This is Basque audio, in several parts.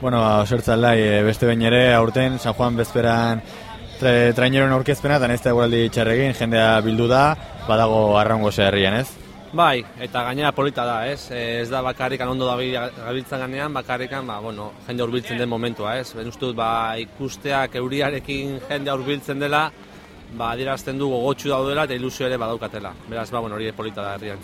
Bueno, osertzan lai, e, beste bain ere, aurten, San Juan bezperan tra traineroen aurkezpena, eta nahizte guraldi txarregin, jendea bildu da, badago arraungo herrian, ez? Bai, eta gainera polita da, ez? Ez da bakarrikan ondo da gabiltzen ganean, bakarrikan, ba, bueno, jende urbiltzen den momentua, ez? Ben ustut, ba, ikusteak euriarekin jende urbiltzen dela, ba, dirazten du gogotxu daudela eta ilusio ere badaukatela. Beraz, ba, bueno, hori polita da herrian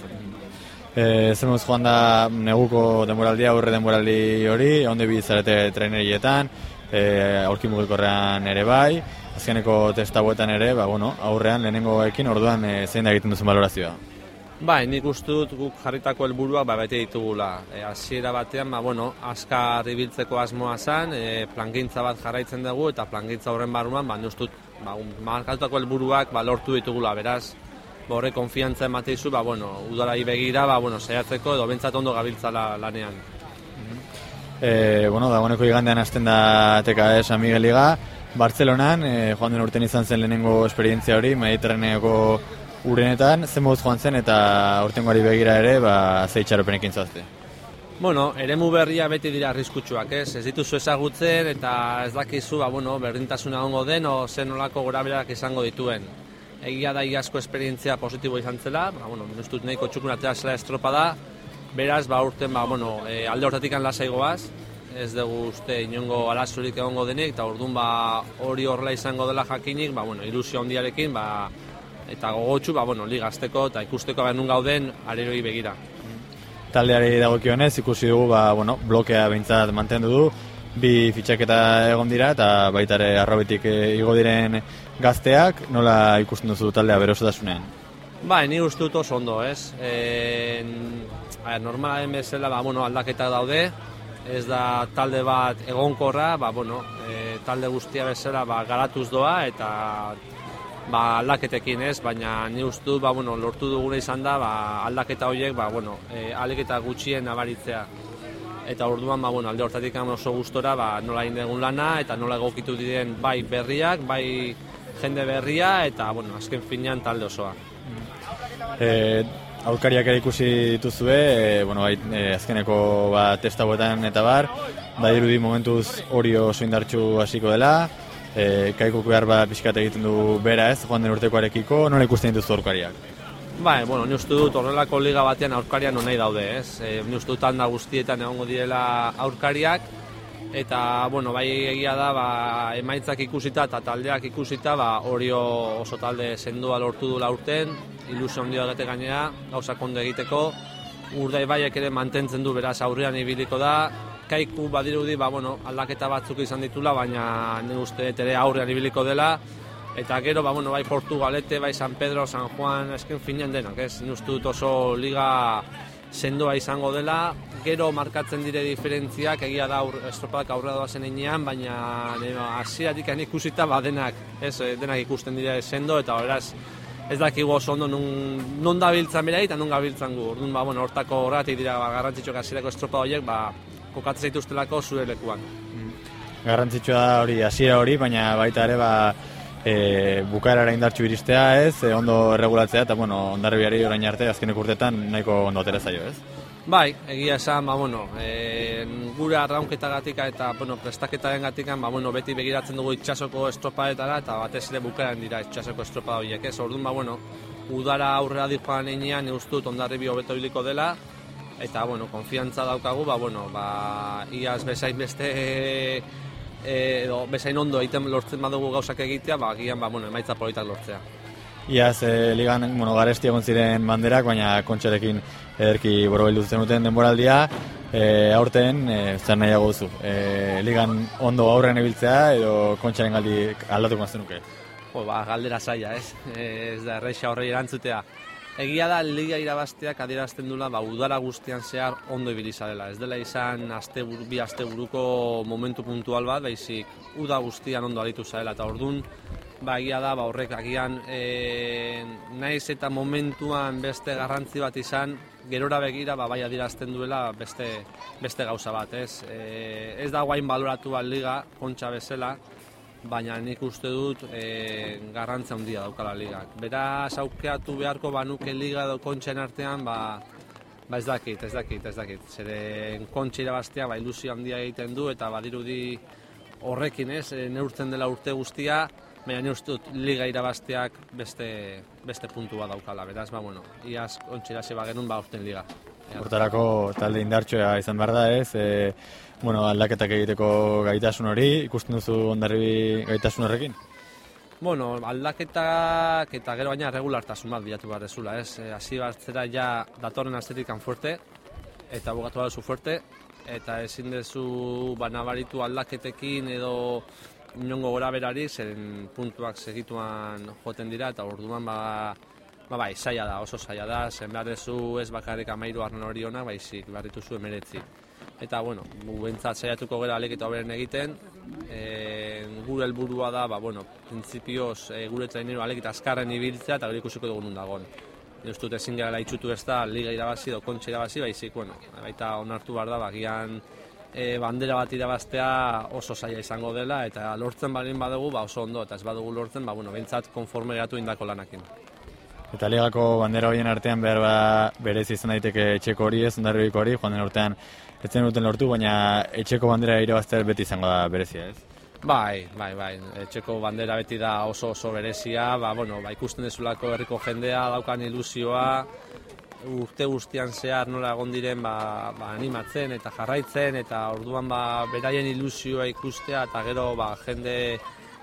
E, zer joan da neguko denboraldia, aurre denboraldi hori, onde bizarete trainerietan, e, aurki mugikorrean ere bai, azkeneko testa ere, ba, bueno, aurrean lehenengoekin orduan e, zein da egiten duzen valorazioa. Bai, nik uste dut guk jarritako helburuak ba, bete ditugula. E, hasiera batean, ba, bueno, azkar ibiltzeko asmoa zen, e, plangintza bat jarraitzen dugu, eta plangintza horren baruan, ba, nik ba, markatutako helburuak ba, lortu ditugula, beraz, borre konfiantza emateizu, ba, bueno, udarai begira, ba, bueno, saiatzeko edo bentsat ondo gabiltzala lanean. E, bueno, da, boneko igandean hasten da TKS San Miguel Liga, Bartzelonan, e, joan den urten izan zen lehenengo esperientzia hori, Mediterraneoko urenetan, zen moduz joan zen eta urtengoari begira ere, ba, zeitxaropenekin zazte. Bueno, eremu berria beti dira arriskutsuak, ez? Ez dituzu ezagutzen eta ez dakizu, ba, bueno, berdintasuna ongo den o zen olako gora izango dituen egia da iazko esperientzia positibo izan zela, ba, bueno, minustut nahiko txukun atera zela estropa da, beraz, ba, urten, ba, bueno, e, alde hortatik lasaigoaz, ez dugu uste inongo alazurik egongo denik, eta orduan ba, hori horrela izango dela jakinik, ba, bueno, ilusio handiarekin, ba, eta gogotsu, ba, bueno, ligazteko eta ikusteko benun gauden areroi begira. Taldeari dagokionez ikusi dugu, ba, bueno, blokea behintzat mantendu du, bi fitxaketa egon dira eta baita ere arrobetik eh, igo diren gazteak, nola ikusten duzu taldea berosotasunean? Ba, ni uste dut oso ondo, ez? E, normalen bezala, ba, bueno, aldaketa daude, ez da talde bat egonkorra, ba, bueno, e, talde guztia bezala ba, garatuz doa eta ba, aldaketekin ez, baina ni uste dut ba, bueno, lortu duguna izan da ba, aldaketa horiek ba, bueno, e, aldaketa gutxien nabaritzea eta orduan ba, bueno, alde hortatik oso gustora ba, nola indegun lana eta nola egokitu diren bai berriak, bai jende berria eta bueno, azken finean talde osoa. E, aurkariak ere ikusi dituzue, e, bueno, bai, e, azkeneko ba, testa eta bar, da irudi momentuz hori oso indartxu hasiko dela, e, kaiko behar ba, pixkat egiten du bera ez, joan den urtekoarekiko, nola ikusten dituzu aurkariak? Bai, bueno, ni uste dut horrelako liga batean aurkarian nahi daude, ez? E, ni uste dut handa guztietan egongo direla aurkariak eta bueno, bai egia da, ba, emaitzak ikusita eta taldeak ikusita, ba, Orio oso talde sendua lortu du laurten, ilusio handia gate gainera, gauza ondo egiteko. Urdai baiek ere mantentzen du beraz aurrean ibiliko da. Kaiku badirudi, ba, bueno, aldaketa batzuk izan ditula, baina ni uste ere aurrean ibiliko dela. Eta gero, ba, bueno, bai Portugalete, bai San Pedro, San Juan, esken finean denak, ez? Nuztu oso liga sendoa izango dela, gero markatzen dire diferentziak, egia da aur, estropadak aurra doazen einean, baina hasiatik hain ikusita, ba, denak, ez, eh, denak ikusten dire sendo, eta beraz, ez dakigu oso ondo nun, nun da biltzan bera eta nun gabiltzan gu. Orduan, ba, bueno, hortako horretik dira ba, garrantzitsuak hasierako estropa horiek, ba, kokatzen zaituztelako zure lekuan. Garrantzitsua da hori, hasiera hori, baina baita ere, ba, e, bukaerara indartxu iristea ez, e, ondo erregulatzea, eta bueno, ondarri orain arte, azkenek urtetan nahiko ondo atera zaio ez? Bai, egia esan, ba, bueno, e, gure arraunketagatika eta bueno, prestaketaren gatikan, ba, bueno, beti begiratzen dugu itxasoko estropaetara eta batez ere bukaeran dira itxasoko estropa horiek, ez? Orduan, ba, bueno, udara aurrera di joan einean, ustut ondarri bi hobeto hiliko dela, eta, bueno, konfiantza daukagu, ba, bueno, ba, iaz bezain beste edo bezain ondo egiten lortzen badugu gauzak egitea, ba, gian, ba, bueno, emaitza politak lortzea. Iaz, e, ligan, bueno, garesti egon ziren banderak, baina kontxarekin ederki boro zen duten denboraldia, e, aurten, e, zer nahiago duzu, e, ligan ondo aurren ebiltzea, edo kontxaren galdi aldatuko mazten nuke? Jo, ba, galdera zaila, ez? ez da, erreixa horrei erantzutea. Egia da liga irabazteak adierazten dula ba, udara guztian zehar ondo ibili zarela. Ez dela izan aste buru, bi aste buruko momentu puntual bat, baizik uda guztian ondo aditu zarela. Eta ordun ba, egia da, ba, horrek agian e, naiz eta momentuan beste garrantzi bat izan, gerora begira ba, bai adierazten duela beste, beste gauza bat. Ez, e, ez da guain baloratu liga, kontxa bezala, baina nik uste dut e, garrantza handia daukala ligak. Beraz aukeatu beharko banuke liga edo kontxen artean, ba, Ba ez dakit, ez dakit, ez dakit. Zeren kontxe irabaztea, ba, ilusio handia egiten du, eta badirudi horrekin ez, e, neurtzen dela urte guztia, baina ne uste dut liga irabazteak beste, beste puntu bat daukala, beraz, ba, bueno, iaz kontxe irase genuen, ba, urten liga. Hortarako talde indartxoa izan behar da ez, e, bueno, aldaketak egiteko gaitasun hori, ikusten duzu ondarri gaitasun horrekin? Bueno, aldaketak eta gero baina regulartasun bat bilatu behar dezula, ez? E, bartzera ja datorren astetik fuerte, eta bugatu behar fuerte, eta ezin dezu banabaritu aldaketekin edo inongo gora berari, zen puntuak segituan joten dira, eta orduan ba, ba bai, saia da, oso saia da, zen behar dezu ez bakarrik amairu arren hori hona, baizik, behar dituzu emeretzi. Eta, bueno, gubentzat saiatuko gara aleketa beren egiten, e, gure helburua da, ba, bueno, prinsipioz e, gure trainero alekita azkarren ibiltzea eta gure ikusiko dugun dagoen. Ez dut ezin gara itxutu ez da, liga irabazi, do kontxe irabazi, baizik, bueno, baita onartu behar da, bagian e, bandera bat irabaztea oso zaila izango dela, eta lortzen balin badugu, ba, oso ondo, eta ez badugu lortzen, ba, bueno, bentsat konforme gatu indako lanakin. Eta ligako bandera horien artean behar ba, berez izan daiteke etxeko hori ez, ondarribiko hori, joan den urtean ez duten lortu, baina etxeko bandera irabaztea beti izango da berezia, ez? Bai, bai, bai, etxeko bandera beti da oso oso berezia, ba, bueno, ba, ikusten dezulako herriko jendea, daukan ilusioa, urte guztian zehar nola egon diren ba, ba, animatzen eta jarraitzen, eta orduan ba, beraien ilusioa ikustea, eta gero ba, jende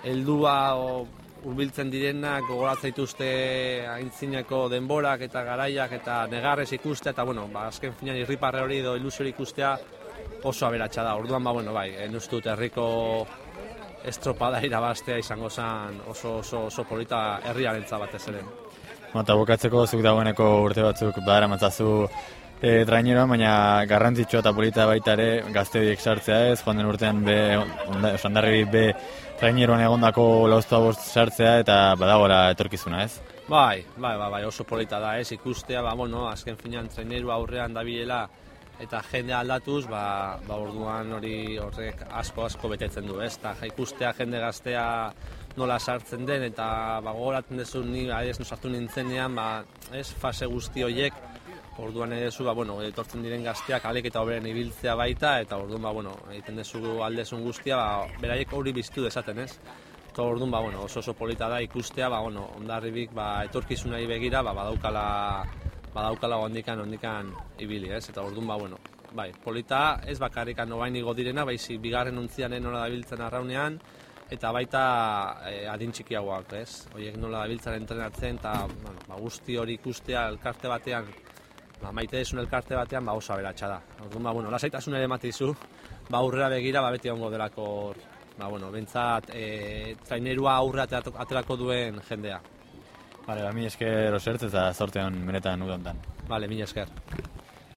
heldua o, urbiltzen direnak gogoratzen dituzte aintzineko denborak eta garaiak eta negarrez ikustea eta bueno, ba, azken finan irriparre hori edo ilusiori ikustea oso aberatsa da. Orduan ba bueno, bai, en ustut herriko estropada irabastea izango zen oso oso oso polita herriarentza batez ere. Eta bukatzeko zuk dagoeneko urte batzuk badara matzazu e, traineroan, baina garrantzitsua eta polita baita ere gazte sartzea ez, joan den urtean be, onda, be traineroan egondako lauztua bost sartzea eta badagora etorkizuna ez? Bai, bai, bai, bai, oso polita da ez, ikustea, ba, bueno, azken finean traineru aurrean dabilela eta jende aldatuz, ba, ba orduan hori horrek asko asko betetzen du, ez? Ta ikustea jende gaztea nola sartzen den eta ba gogoratzen duzu ni no sartu nintzenean, ba, ez? Fase guzti horiek Orduan ere zu, ba, bueno, etortzen diren gazteak alek eta oberen ibiltzea baita, eta orduan, ba, bueno, egiten dezu aldezun guztia, ba, beraiek hori biztu dezaten, ez? Eta orduan, ba, bueno, oso oso polita da ikustea, ba, bueno, ondarribik, ba, etorkizunari begira, ba, badaukala, badaukala ondikan, ondikan ibili, ez? Eta orduan, ba, bueno, bai, polita ez bakarrikan nobain igo direna, baizik bigarren untzianen nola dabiltzen arraunean, eta baita e, adin txikiagoak, ez? Horiek nola dabiltzen entrenatzen, eta bueno, ba, guzti hori ikustea elkarte batean ba, maite desun elkarte batean ba, oso aberatsa da. Orduan, ba, bueno, lasaitasun ere matizu, ba, aurrera begira, ba, beti ongo delako, ba, bueno, bentsat, e, trainerua aurre aterako duen jendea. Vale, ba, mi esker osertz eta zortean benetan udontan. Vale, mi esker.